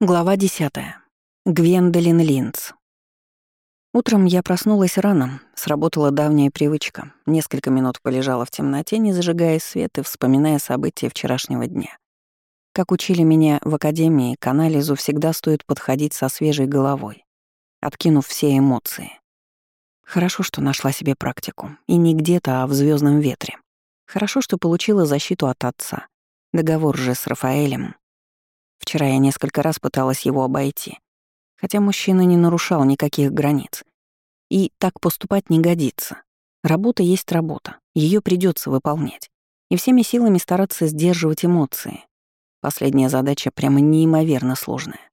Глава 10. Гвендолин Линц. Утром я проснулась рано, сработала давняя привычка. Несколько минут полежала в темноте, не зажигая свет и вспоминая события вчерашнего дня. Как учили меня в академии, к анализу всегда стоит подходить со свежей головой, откинув все эмоции. Хорошо, что нашла себе практику. И не где-то, а в звездном ветре. Хорошо, что получила защиту от отца. Договор же с Рафаэлем Вчера я несколько раз пыталась его обойти, хотя мужчина не нарушал никаких границ. И так поступать не годится. Работа есть работа, ее придется выполнять. И всеми силами стараться сдерживать эмоции. Последняя задача прямо неимоверно сложная.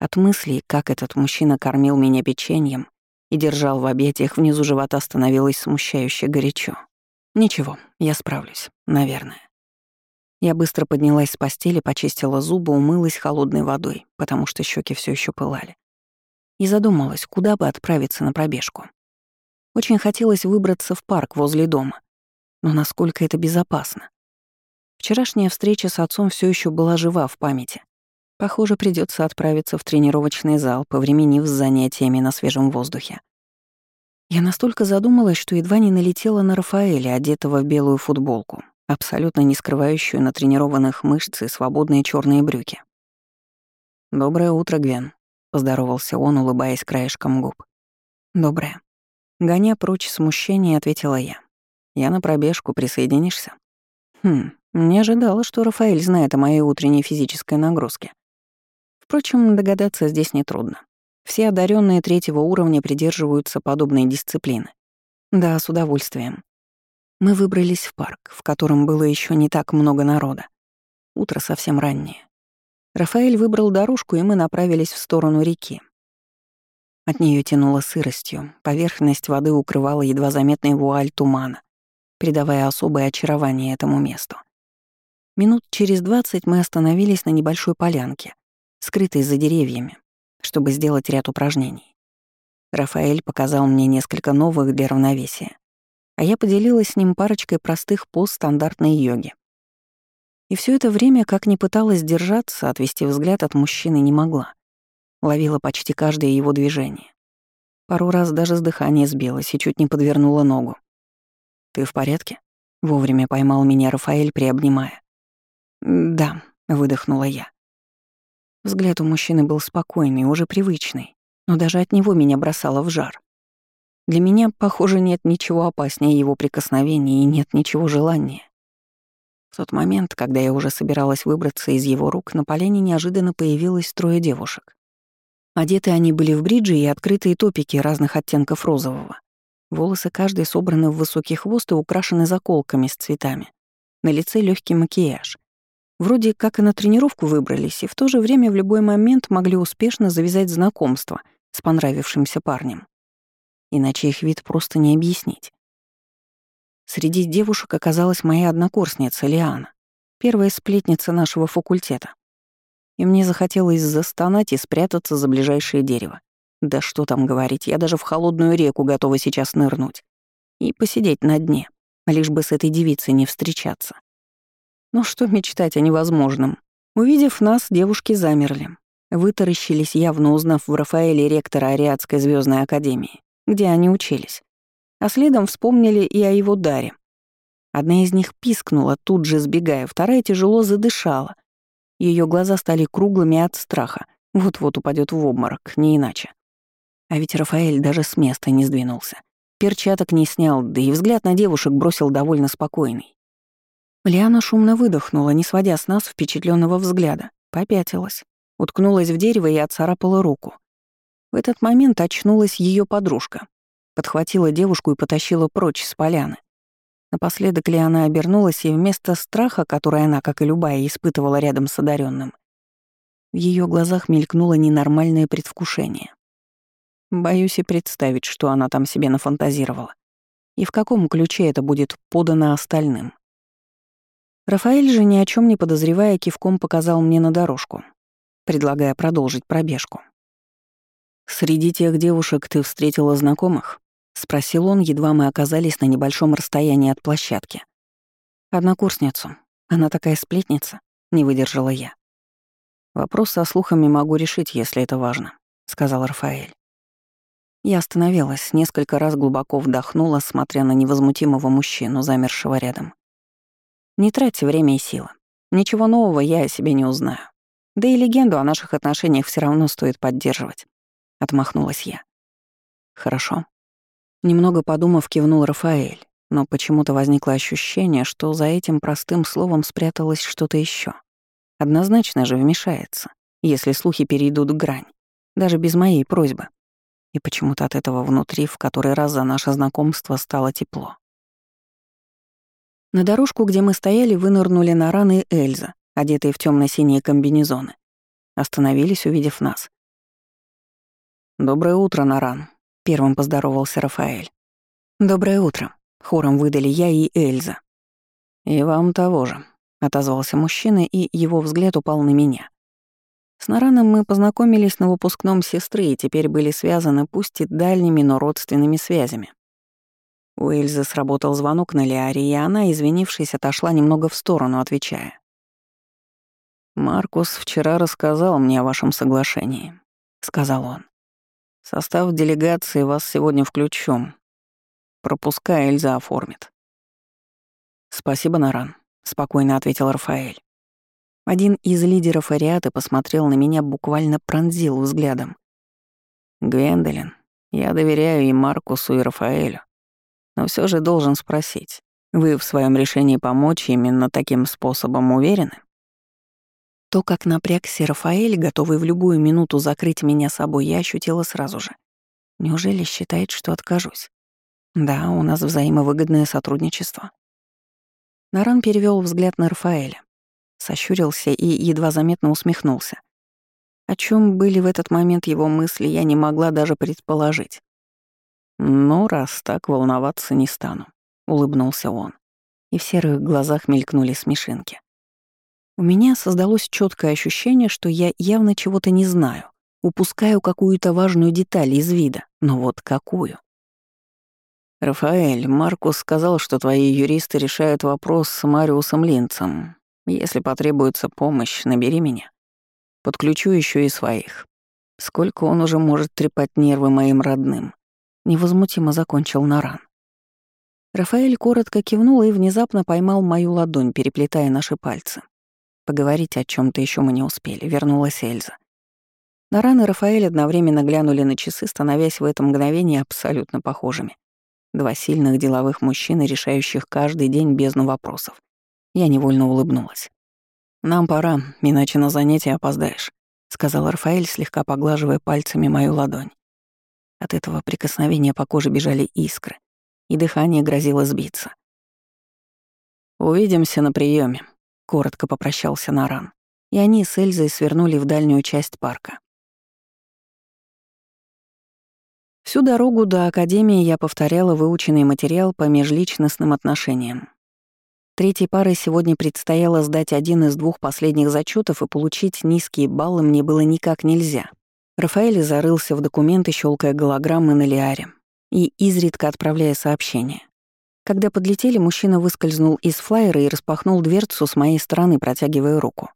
От мыслей, как этот мужчина кормил меня печеньем и держал в объятиях внизу живота, становилось смущающе горячо. Ничего, я справлюсь, наверное. Я быстро поднялась с постели, почистила зубы, умылась холодной водой, потому что щеки все еще пылали. И задумалась, куда бы отправиться на пробежку. Очень хотелось выбраться в парк возле дома. Но насколько это безопасно? Вчерашняя встреча с отцом все еще была жива в памяти. Похоже, придется отправиться в тренировочный зал, повременив с занятиями на свежем воздухе. Я настолько задумалась, что едва не налетела на Рафаэля, одетого в белую футболку, абсолютно не скрывающую натренированных мышц и свободные черные брюки. «Доброе утро, Гвен», — поздоровался он, улыбаясь краешком губ. «Доброе». Гоня прочь смущение, ответила я. «Я на пробежку, присоединишься?» «Хм, не ожидала, что Рафаэль знает о моей утренней физической нагрузке. Впрочем, догадаться здесь нетрудно. Все одаренные третьего уровня придерживаются подобной дисциплины. Да, с удовольствием. Мы выбрались в парк, в котором было еще не так много народа. Утро совсем раннее. Рафаэль выбрал дорожку, и мы направились в сторону реки. От нее тянуло сыростью, поверхность воды укрывала едва заметный вуаль тумана, придавая особое очарование этому месту. Минут через двадцать мы остановились на небольшой полянке, скрытой за деревьями, чтобы сделать ряд упражнений. Рафаэль показал мне несколько новых для равновесия а я поделилась с ним парочкой простых поз стандартной йоги. И все это время, как ни пыталась держаться, отвести взгляд от мужчины не могла. Ловила почти каждое его движение. Пару раз даже с дыхания сбилась и чуть не подвернула ногу. «Ты в порядке?» — вовремя поймал меня Рафаэль, приобнимая. «Да», — выдохнула я. Взгляд у мужчины был спокойный, уже привычный, но даже от него меня бросало в жар. Для меня, похоже, нет ничего опаснее его прикосновений и нет ничего желания. В тот момент, когда я уже собиралась выбраться из его рук, на поляне неожиданно появилось трое девушек. Одеты они были в бриджи и открытые топики разных оттенков розового. Волосы каждой собраны в высокий хвост и украшены заколками с цветами. На лице легкий макияж. Вроде как и на тренировку выбрались, и в то же время в любой момент могли успешно завязать знакомство с понравившимся парнем иначе их вид просто не объяснить. Среди девушек оказалась моя однокурсница Лиана, первая сплетница нашего факультета. И мне захотелось застонать и спрятаться за ближайшее дерево. Да что там говорить, я даже в холодную реку готова сейчас нырнуть. И посидеть на дне, лишь бы с этой девицей не встречаться. Но что мечтать о невозможном? Увидев нас, девушки замерли. Вытаращились, явно узнав в Рафаэле ректора Ариадской звездной академии где они учились. А следом вспомнили и о его даре. Одна из них пискнула, тут же сбегая, вторая тяжело задышала. Ее глаза стали круглыми от страха. Вот-вот упадет в обморок, не иначе. А ведь Рафаэль даже с места не сдвинулся. Перчаток не снял, да и взгляд на девушек бросил довольно спокойный. Лиана шумно выдохнула, не сводя с нас впечатленного взгляда, попятилась, уткнулась в дерево и отцарапала руку. В этот момент очнулась ее подружка. Подхватила девушку и потащила прочь с поляны. Напоследок Лиана обернулась, и вместо страха, который она, как и любая, испытывала рядом с одаренным, в ее глазах мелькнуло ненормальное предвкушение. Боюсь и представить, что она там себе нафантазировала. И в каком ключе это будет подано остальным. Рафаэль же, ни о чем не подозревая, кивком показал мне на дорожку, предлагая продолжить пробежку. «Среди тех девушек ты встретила знакомых?» — спросил он, едва мы оказались на небольшом расстоянии от площадки. «Однокурсницу. Она такая сплетница», — не выдержала я. «Вопрос со слухами могу решить, если это важно», — сказал Рафаэль. Я остановилась, несколько раз глубоко вдохнула, смотря на невозмутимого мужчину, замершего рядом. «Не тратьте время и силы. Ничего нового я о себе не узнаю. Да и легенду о наших отношениях все равно стоит поддерживать», — отмахнулась я. «Хорошо». Немного подумав, кивнул Рафаэль, но почему-то возникло ощущение, что за этим простым словом спряталось что-то еще. Однозначно же вмешается, если слухи перейдут грань, даже без моей просьбы. И почему-то от этого внутри в который раз за наше знакомство стало тепло. На дорожку, где мы стояли, вынырнули Наран и Эльза, одетые в темно синие комбинезоны. Остановились, увидев нас. «Доброе утро, Наран», — первым поздоровался Рафаэль. «Доброе утро», — хором выдали я и Эльза. «И вам того же», — отозвался мужчина, и его взгляд упал на меня. С Нараном мы познакомились на выпускном сестры и теперь были связаны пусть и дальними, но родственными связями. У Эльзы сработал звонок на Лиаре, и она, извинившись, отошла немного в сторону, отвечая. «Маркус вчера рассказал мне о вашем соглашении», — сказал он. «Состав делегации вас сегодня включен. Пропуска Эльза оформит». «Спасибо, Наран», — спокойно ответил Рафаэль. Один из лидеров Ариаты посмотрел на меня, буквально пронзил взглядом. «Гвендолин, я доверяю и Маркусу, и Рафаэлю. Но все же должен спросить, вы в своем решении помочь именно таким способом уверены?» То, как напрягся Рафаэль, готовый в любую минуту закрыть меня собой, я ощутила сразу же. Неужели считает, что откажусь? Да, у нас взаимовыгодное сотрудничество. Наран перевел взгляд на Рафаэля сощурился и едва заметно усмехнулся. О чем были в этот момент его мысли, я не могла даже предположить. «Ну, раз так, волноваться не стану», — улыбнулся он. И в серых глазах мелькнули смешинки. У меня создалось четкое ощущение, что я явно чего-то не знаю, упускаю какую-то важную деталь из вида, но вот какую? «Рафаэль, Маркус сказал, что твои юристы решают вопрос с Мариусом Линцем. Если потребуется помощь, набери меня. Подключу еще и своих. Сколько он уже может трепать нервы моим родным. Невозмутимо закончил Наран. Рафаэль коротко кивнул и внезапно поймал мою ладонь, переплетая наши пальцы. Поговорить о чем то еще мы не успели, вернулась Эльза. Наран и Рафаэль одновременно глянули на часы, становясь в это мгновение абсолютно похожими. Два сильных деловых мужчины, решающих каждый день бездну вопросов. Я невольно улыбнулась. «Нам пора, иначе на занятие опоздаешь», — сказал Рафаэль, слегка поглаживая пальцами мою ладонь. От этого прикосновения по коже бежали искры, и дыхание грозило сбиться. «Увидимся на приеме, коротко попрощался Наран, и они с Эльзой свернули в дальнюю часть парка. Всю дорогу до Академии я повторяла выученный материал по межличностным отношениям. Третьей парой сегодня предстояло сдать один из двух последних зачетов и получить низкие баллы мне было никак нельзя. Рафаэль зарылся в документы, щелкая голограммы на Лиаре и изредка отправляя сообщения. Когда подлетели, мужчина выскользнул из флайера и распахнул дверцу с моей стороны, протягивая руку.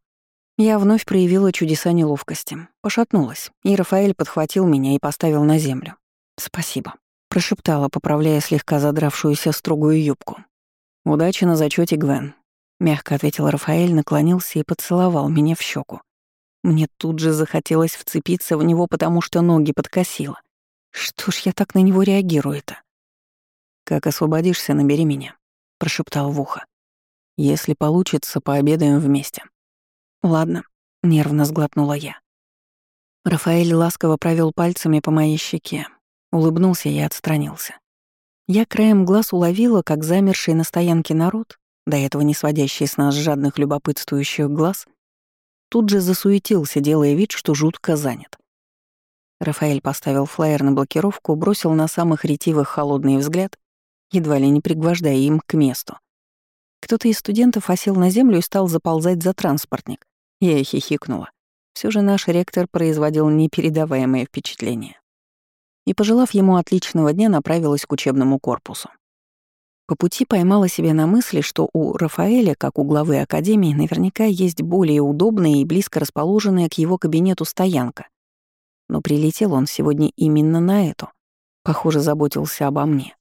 Я вновь проявила чудеса неловкости, пошатнулась, и Рафаэль подхватил меня и поставил на землю. «Спасибо», — прошептала, поправляя слегка задравшуюся строгую юбку. «Удачи на зачете, Гвен», — мягко ответил Рафаэль, наклонился и поцеловал меня в щеку. Мне тут же захотелось вцепиться в него, потому что ноги подкосило. Что ж я так на него реагирую-то? «Как освободишься, набери меня», — прошептал в ухо. «Если получится, пообедаем вместе». «Ладно», — нервно сглотнула я. Рафаэль ласково провел пальцами по моей щеке, улыбнулся и отстранился. Я краем глаз уловила, как замерший на стоянке народ, до этого не сводящий с нас жадных любопытствующих глаз, тут же засуетился, делая вид, что жутко занят. Рафаэль поставил флаер на блокировку, бросил на самых ретивых холодный взгляд, едва ли не пригвождая им к месту. Кто-то из студентов осел на землю и стал заползать за транспортник. Я хихикнула. Все же наш ректор производил непередаваемое впечатление и, пожелав ему отличного дня, направилась к учебному корпусу. По пути поймала себя на мысли, что у Рафаэля, как у главы Академии, наверняка есть более удобная и близко расположенная к его кабинету стоянка. Но прилетел он сегодня именно на эту. Похоже, заботился обо мне.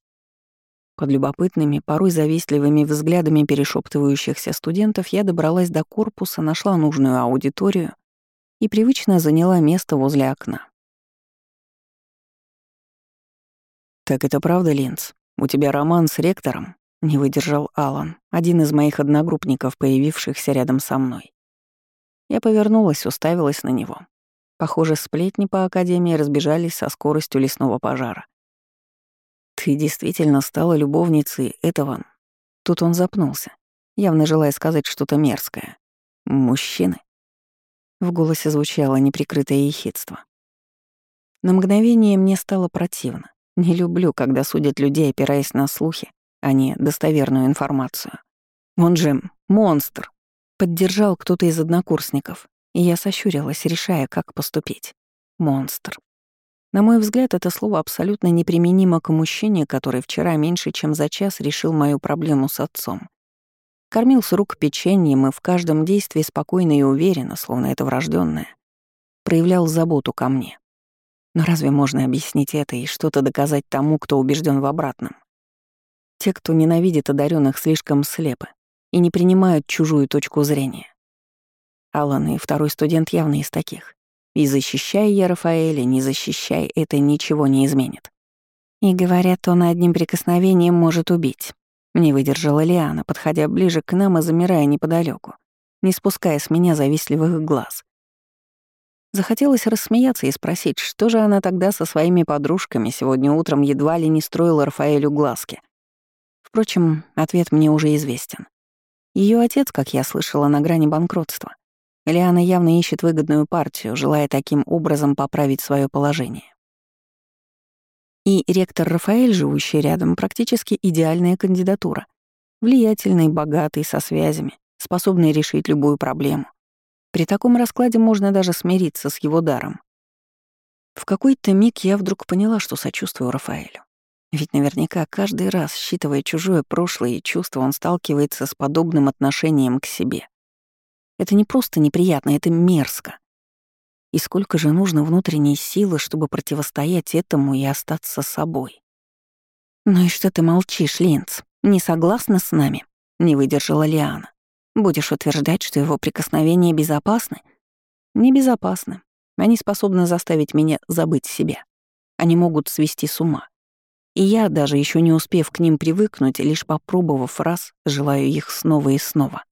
Под любопытными, порой завистливыми взглядами перешептывающихся студентов я добралась до корпуса, нашла нужную аудиторию и привычно заняла место возле окна. «Так это правда, Линц? У тебя роман с ректором?» — не выдержал Алан, один из моих одногруппников, появившихся рядом со мной. Я повернулась, уставилась на него. Похоже, сплетни по Академии разбежались со скоростью лесного пожара. «Ты действительно стала любовницей этого...» Тут он запнулся, явно желая сказать что-то мерзкое. «Мужчины?» В голосе звучало неприкрытое ехидство. На мгновение мне стало противно. Не люблю, когда судят людей, опираясь на слухи, а не достоверную информацию. Он же монстр. Поддержал кто-то из однокурсников, и я сощурилась, решая, как поступить. Монстр. На мой взгляд, это слово абсолютно неприменимо к мужчине, который вчера меньше чем за час решил мою проблему с отцом. Кормил с рук печеньем и в каждом действии спокойно и уверенно, словно это врожденное, проявлял заботу ко мне. Но разве можно объяснить это и что-то доказать тому, кто убежден в обратном? Те, кто ненавидит одаренных, слишком слепы и не принимают чужую точку зрения. Алан и второй студент явно из таких. И защищая я Рафаэля, не защищай, это ничего не изменит. И говорят, он одним прикосновением может убить. Не выдержала Лиана, подходя ближе к нам и замирая неподалеку, не спуская с меня завистливых глаз. Захотелось рассмеяться и спросить, что же она тогда со своими подружками сегодня утром едва ли не строила Рафаэлю глазки. Впрочем, ответ мне уже известен. Ее отец, как я слышала, на грани банкротства. Лиана явно ищет выгодную партию, желая таким образом поправить свое положение. И ректор Рафаэль, живущий рядом, практически идеальная кандидатура. Влиятельный, богатый, со связями, способный решить любую проблему. При таком раскладе можно даже смириться с его даром. В какой-то миг я вдруг поняла, что сочувствую Рафаэлю. Ведь наверняка каждый раз, считывая чужое прошлое и чувство, он сталкивается с подобным отношением к себе. Это не просто неприятно, это мерзко. И сколько же нужно внутренней силы, чтобы противостоять этому и остаться собой? «Ну и что ты молчишь, Линц? Не согласна с нами?» — не выдержала Лиана. «Будешь утверждать, что его прикосновения безопасны?» «Небезопасны. Они способны заставить меня забыть себя. Они могут свести с ума. И я, даже еще не успев к ним привыкнуть, лишь попробовав раз, желаю их снова и снова.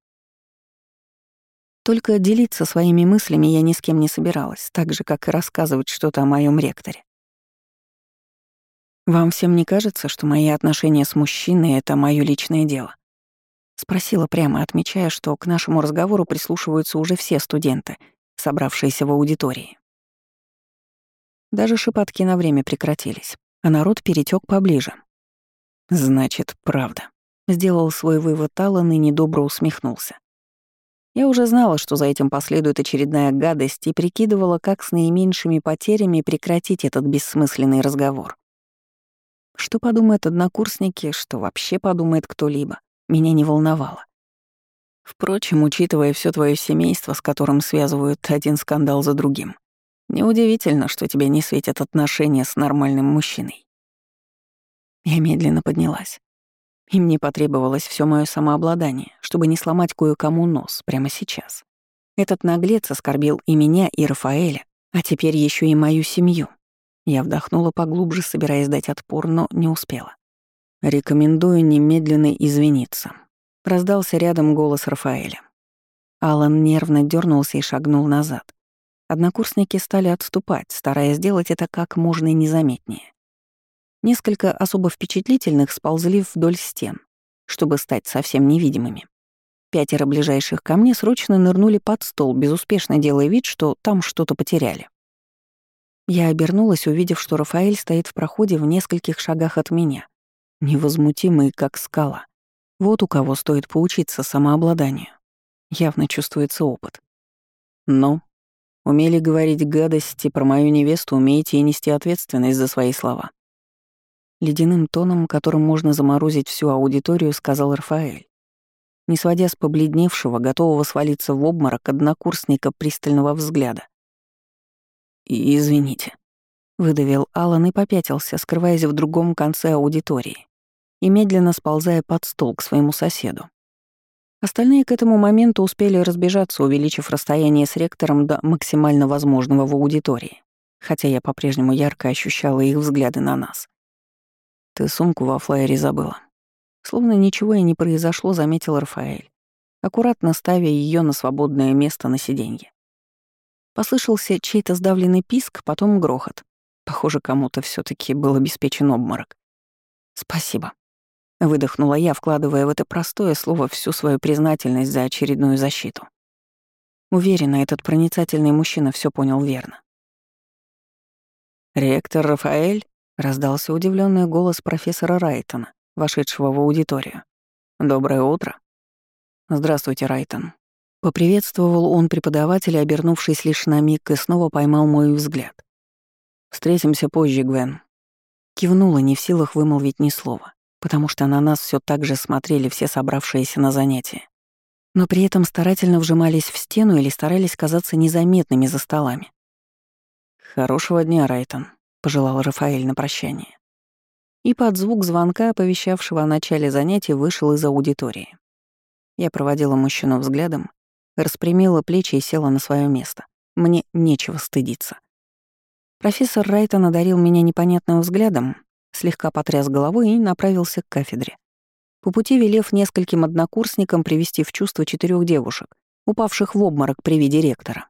Только делиться своими мыслями я ни с кем не собиралась, так же, как и рассказывать что-то о моем ректоре. «Вам всем не кажется, что мои отношения с мужчиной — это мое личное дело?» Спросила прямо, отмечая, что к нашему разговору прислушиваются уже все студенты, собравшиеся в аудитории. Даже шепотки на время прекратились, а народ перетек поближе. «Значит, правда», — сделал свой вывод Аллан и недобро усмехнулся. Я уже знала, что за этим последует очередная гадость, и прикидывала, как с наименьшими потерями прекратить этот бессмысленный разговор. Что подумают однокурсники, что вообще подумает кто-либо, меня не волновало. Впрочем, учитывая все твое семейство, с которым связывают один скандал за другим, неудивительно, что тебе не светят отношения с нормальным мужчиной. Я медленно поднялась. И мне потребовалось все мое самообладание, чтобы не сломать кое-кому нос прямо сейчас. Этот наглец оскорбил и меня, и Рафаэля, а теперь еще и мою семью. Я вдохнула поглубже, собираясь дать отпор, но не успела. «Рекомендую немедленно извиниться», — раздался рядом голос Рафаэля. Алан нервно дернулся и шагнул назад. Однокурсники стали отступать, стараясь сделать это как можно незаметнее. Несколько особо впечатлительных сползли вдоль стен, чтобы стать совсем невидимыми. Пятеро ближайших ко мне срочно нырнули под стол, безуспешно делая вид, что там что-то потеряли. Я обернулась, увидев, что Рафаэль стоит в проходе в нескольких шагах от меня, невозмутимый, как скала. Вот у кого стоит поучиться самообладанию. Явно чувствуется опыт. Но умели говорить гадости про мою невесту, умеете и нести ответственность за свои слова. Ледяным тоном, которым можно заморозить всю аудиторию, сказал Рафаэль. Не сводя с побледневшего, готового свалиться в обморок однокурсника пристального взгляда. «Извините», — выдавил Алан и попятился, скрываясь в другом конце аудитории и медленно сползая под стол к своему соседу. Остальные к этому моменту успели разбежаться, увеличив расстояние с ректором до максимально возможного в аудитории, хотя я по-прежнему ярко ощущала их взгляды на нас. «Ты сумку во флайере забыла». Словно ничего и не произошло, заметил Рафаэль, аккуратно ставя ее на свободное место на сиденье. Послышался чей-то сдавленный писк, потом грохот. Похоже, кому-то все таки был обеспечен обморок. «Спасибо», Выдохнула я, вкладывая в это простое слово всю свою признательность за очередную защиту. Уверена, этот проницательный мужчина все понял верно. «Ректор Рафаэль?» — раздался удивленный голос профессора Райтона, вошедшего в аудиторию. «Доброе утро». «Здравствуйте, Райтон». Поприветствовал он преподавателя, обернувшись лишь на миг, и снова поймал мой взгляд. «Встретимся позже, Гвен». Кивнула, не в силах вымолвить ни слова потому что на нас все так же смотрели все собравшиеся на занятия. Но при этом старательно вжимались в стену или старались казаться незаметными за столами. «Хорошего дня, Райтон», — пожелал Рафаэль на прощание. И под звук звонка, оповещавшего о начале занятия, вышел из аудитории. Я проводила мужчину взглядом, распрямила плечи и села на свое место. Мне нечего стыдиться. Профессор Райтон одарил меня непонятным взглядом, слегка потряс головой и направился к кафедре. По пути велев нескольким однокурсникам привести в чувство четырех девушек, упавших в обморок при виде ректора.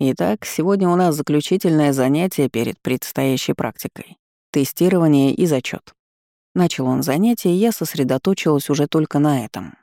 Итак, сегодня у нас заключительное занятие перед предстоящей практикой. Тестирование и зачет. Начал он занятие, и я сосредоточилась уже только на этом.